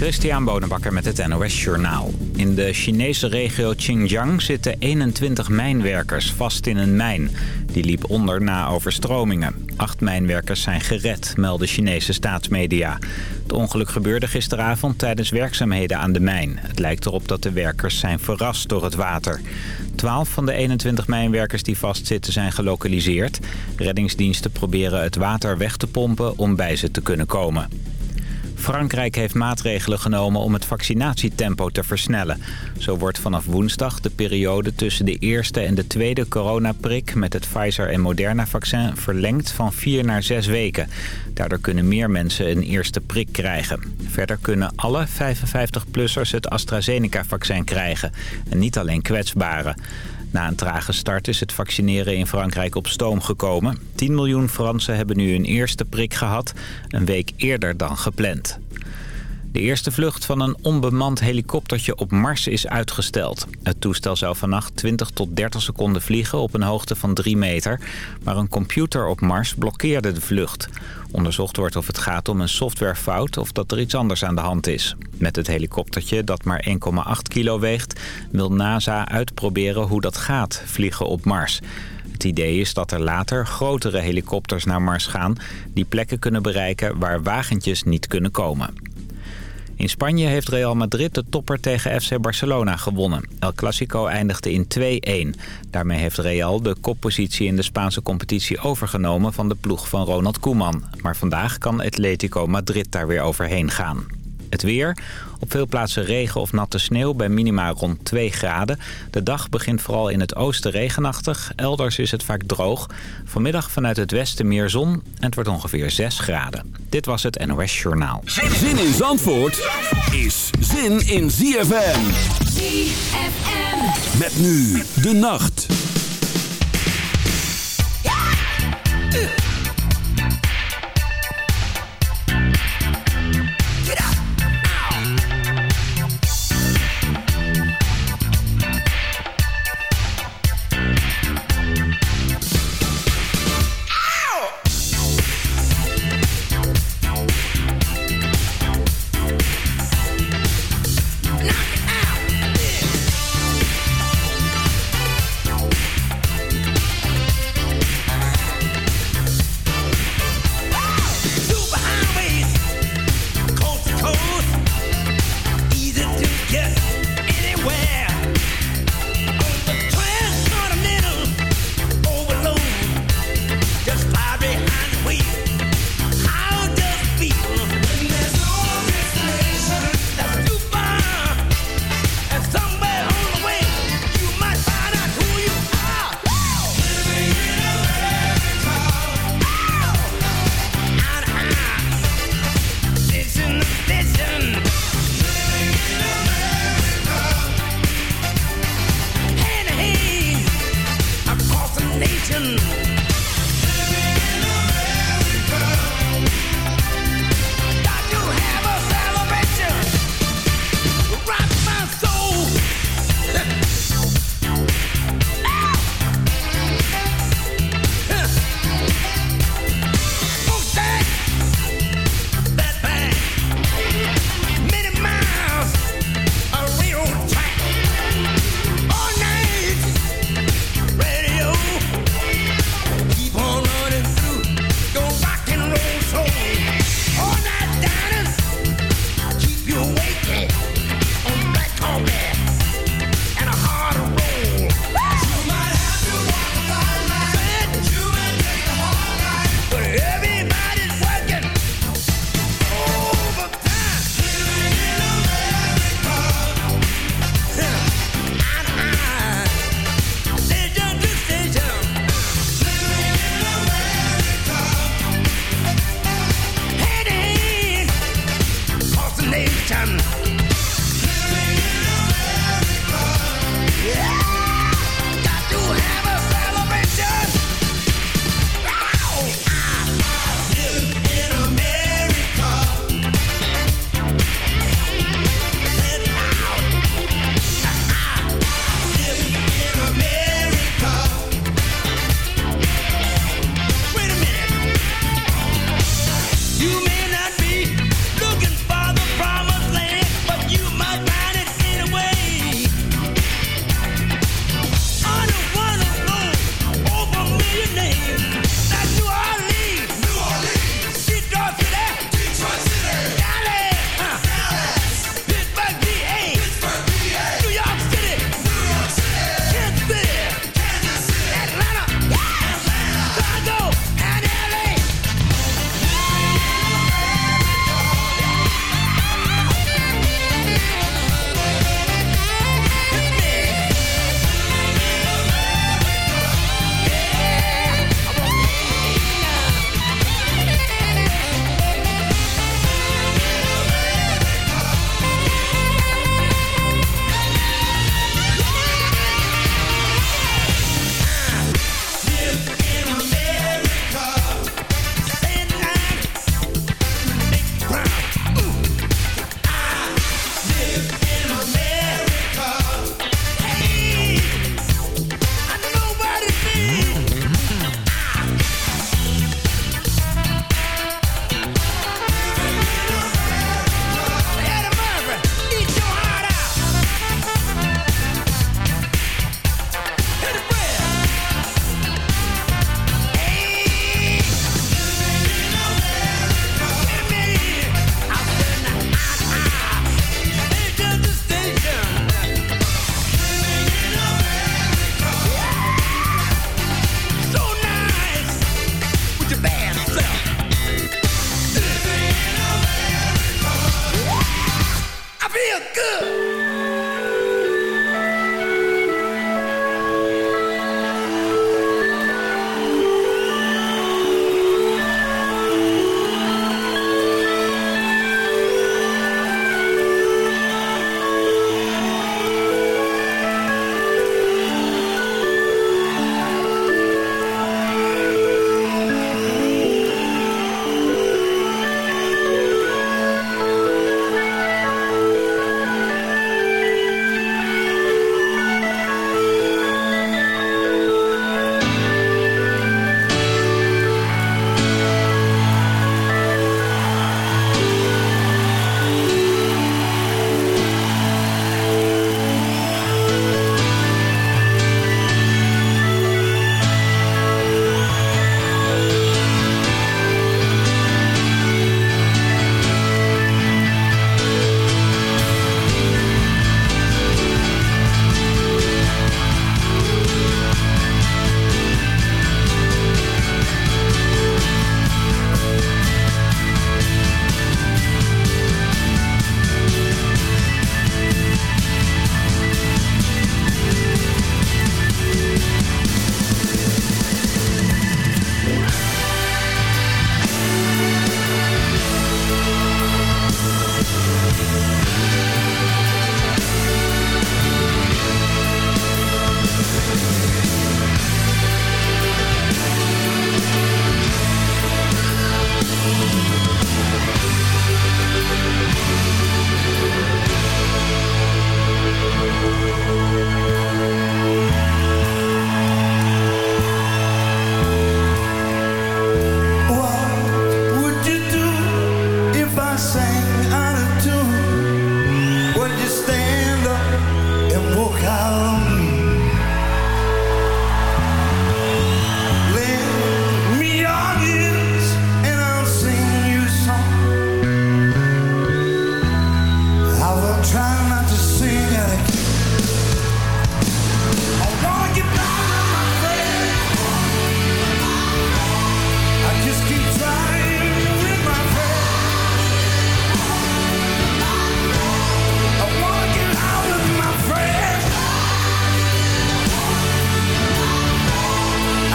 Christian Bonenbakker met het NOS Journaal. In de Chinese regio Xinjiang zitten 21 mijnwerkers vast in een mijn. Die liep onder na overstromingen. Acht mijnwerkers zijn gered, melden Chinese staatsmedia. Het ongeluk gebeurde gisteravond tijdens werkzaamheden aan de mijn. Het lijkt erop dat de werkers zijn verrast door het water. Twaalf van de 21 mijnwerkers die vastzitten zijn gelokaliseerd. Reddingsdiensten proberen het water weg te pompen om bij ze te kunnen komen. Frankrijk heeft maatregelen genomen om het vaccinatietempo te versnellen. Zo wordt vanaf woensdag de periode tussen de eerste en de tweede coronaprik... met het Pfizer- en Moderna-vaccin verlengd van vier naar zes weken. Daardoor kunnen meer mensen een eerste prik krijgen. Verder kunnen alle 55-plussers het AstraZeneca-vaccin krijgen. En niet alleen kwetsbaren. Na een trage start is het vaccineren in Frankrijk op stoom gekomen. 10 miljoen Fransen hebben nu hun eerste prik gehad, een week eerder dan gepland. De eerste vlucht van een onbemand helikoptertje op Mars is uitgesteld. Het toestel zou vannacht 20 tot 30 seconden vliegen op een hoogte van 3 meter. Maar een computer op Mars blokkeerde de vlucht. Onderzocht wordt of het gaat om een softwarefout of dat er iets anders aan de hand is. Met het helikoptertje, dat maar 1,8 kilo weegt, wil NASA uitproberen hoe dat gaat, vliegen op Mars. Het idee is dat er later grotere helikopters naar Mars gaan... die plekken kunnen bereiken waar wagentjes niet kunnen komen. In Spanje heeft Real Madrid de topper tegen FC Barcelona gewonnen. El Clasico eindigde in 2-1. Daarmee heeft Real de koppositie in de Spaanse competitie overgenomen van de ploeg van Ronald Koeman. Maar vandaag kan Atletico Madrid daar weer overheen gaan. Het weer. Op veel plaatsen regen of natte sneeuw bij minima rond 2 graden. De dag begint vooral in het oosten regenachtig. Elders is het vaak droog. Vanmiddag vanuit het westen meer zon en het wordt ongeveer 6 graden. Dit was het NOS Journaal. Zin in Zandvoort is zin in ZFM. ZFM. Met nu de nacht.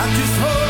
I just hope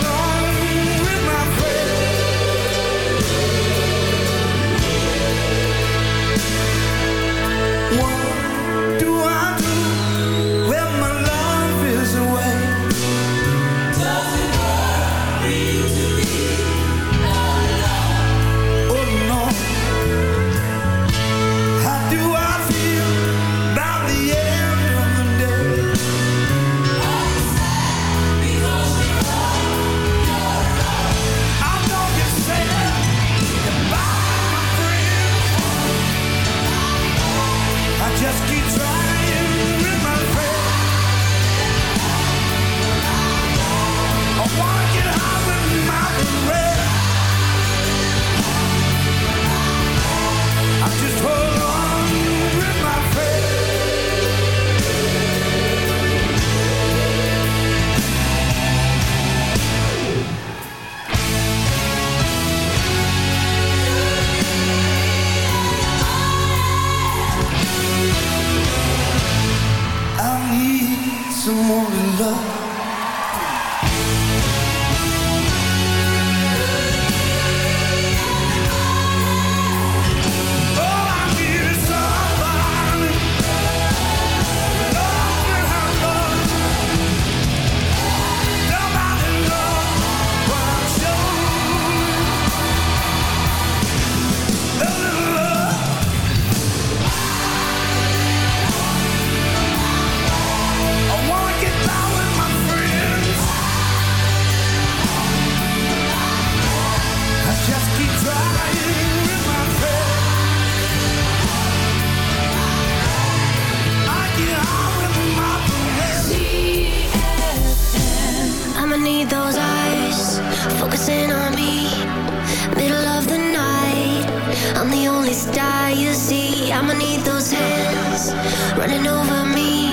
running over me.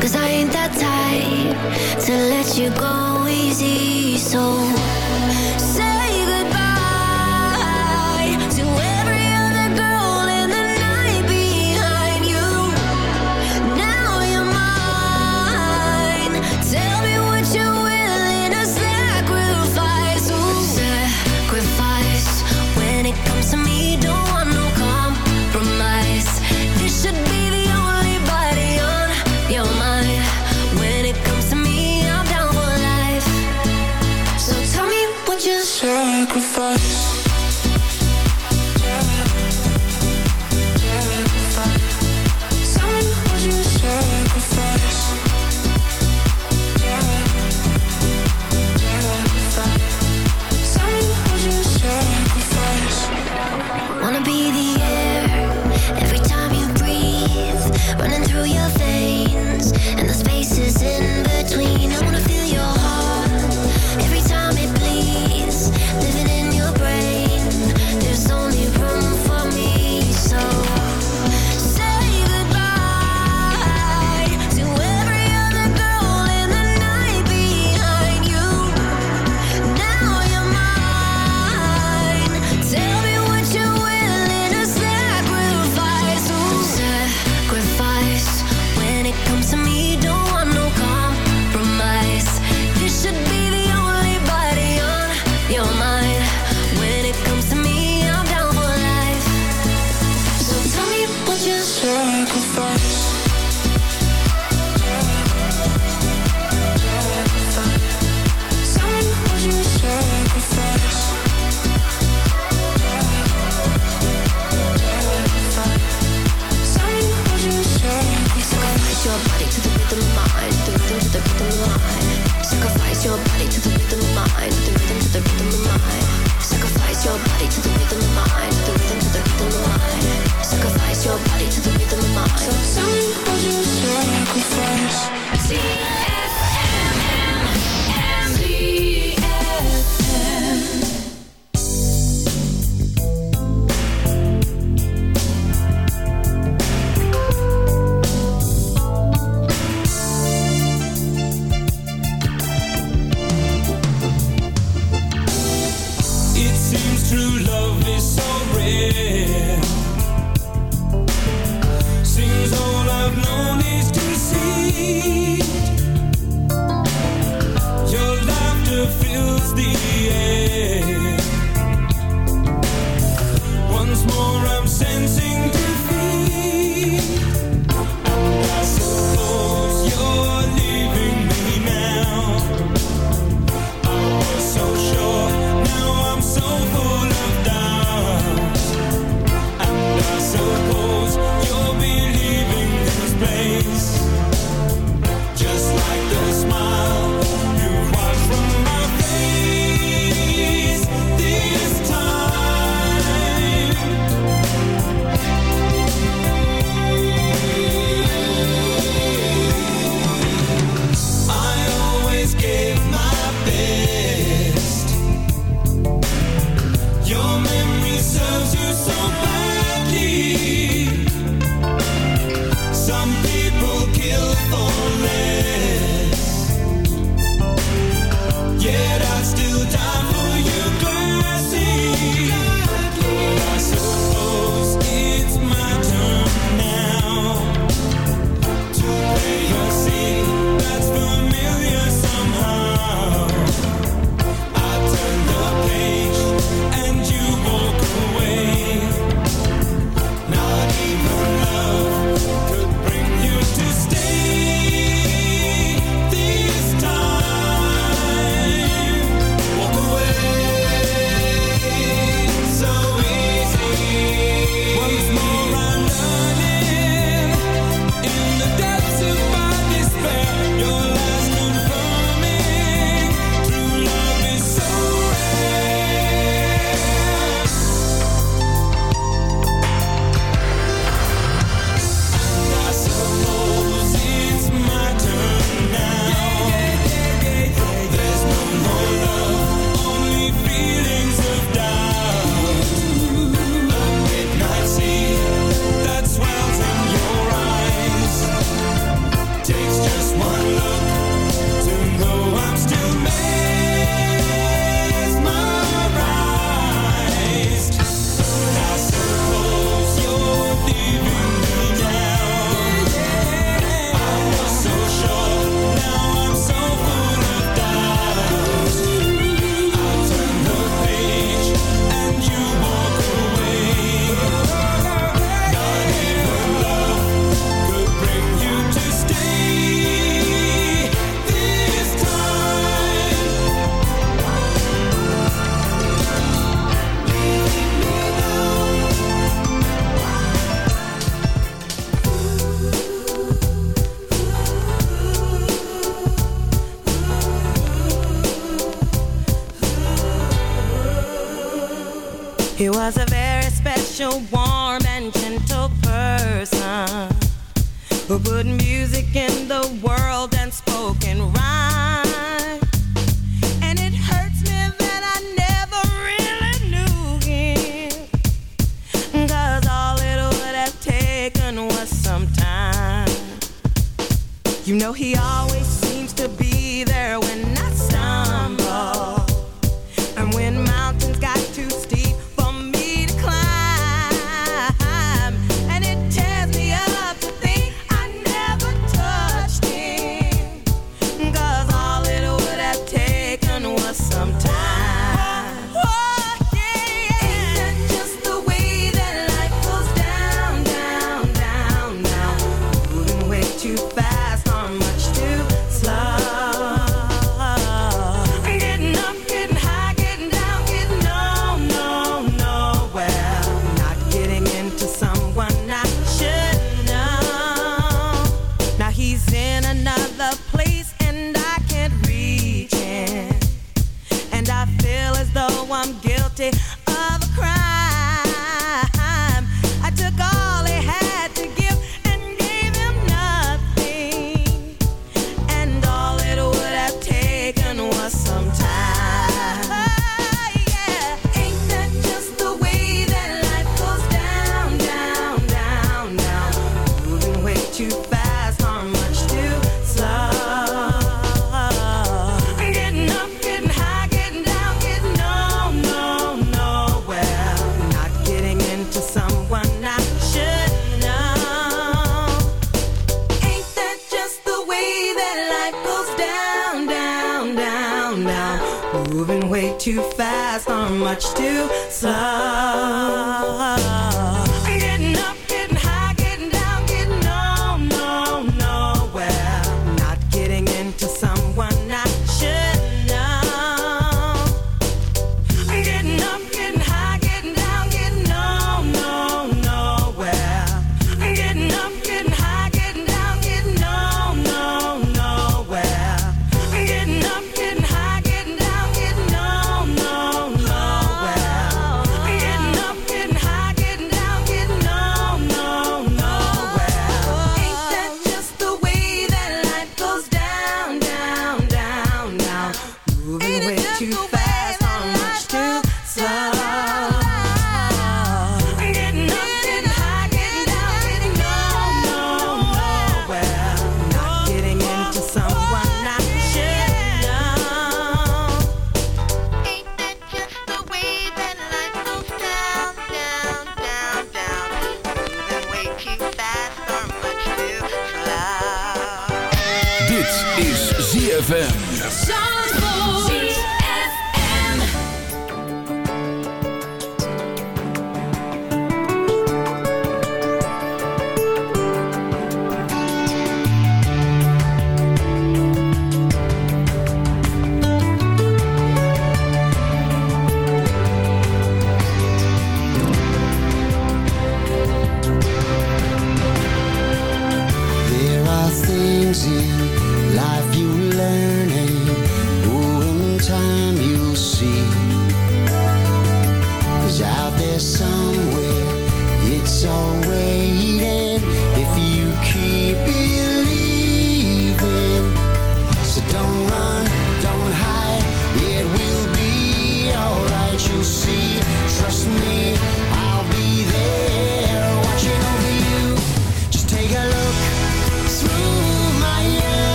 Cause I ain't that type to let you go easy. So say goodbye.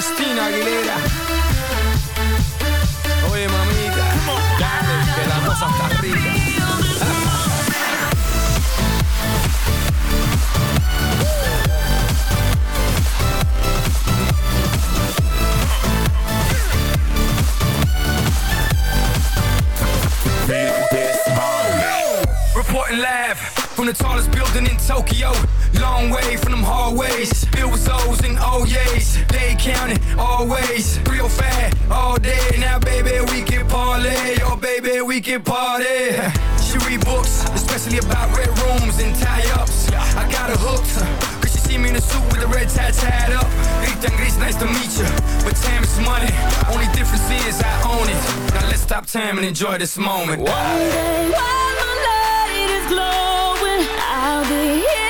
Christina Aguilera. Oye, mamita, dale, que la cosa está rica. Reporting live from the tallest building in Tokyo. Long way from O's. They counting always. Real fat all day. Now, baby, we can parlay. Oh, baby, we can party. She read books, especially about red rooms and tie-ups. I got her hooked. Cause she see me in a suit with the red tie tied up. Rita nice to meet you. But time is money. Only difference is I own it. Now let's stop time and enjoy this moment. One day while the light is glowing, I'll be in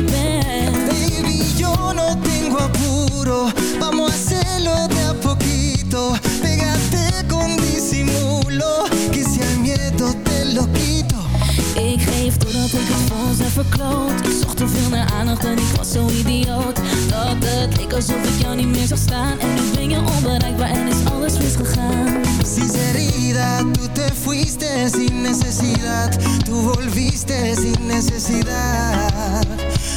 Baby, yo no tengo apuro. Vamos a hacerlo de a poquito. Pégate con disimulo Que si al miedo te lo quito. Ik geef doordat ik het voor heb verkloot. Ik zocht te veel naar aandacht en ik was zo idioot. Dat het leek alsof ik jou niet meer zag staan. En nu ben je onbereikbaar en is alles misgegaan. Sinceridad, tú te fuiste sin necesidad. Tú volviste sin necesidad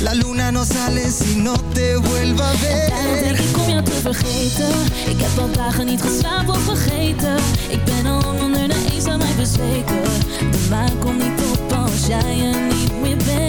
La luna no sale si no te vuelva a Daarom denk ver ik om jou te vergeten? Ik heb al dagen niet geslapen of vergeten. Ik ben al onder de eens aan mij bezweken. De maan komt niet op als jij er niet meer bent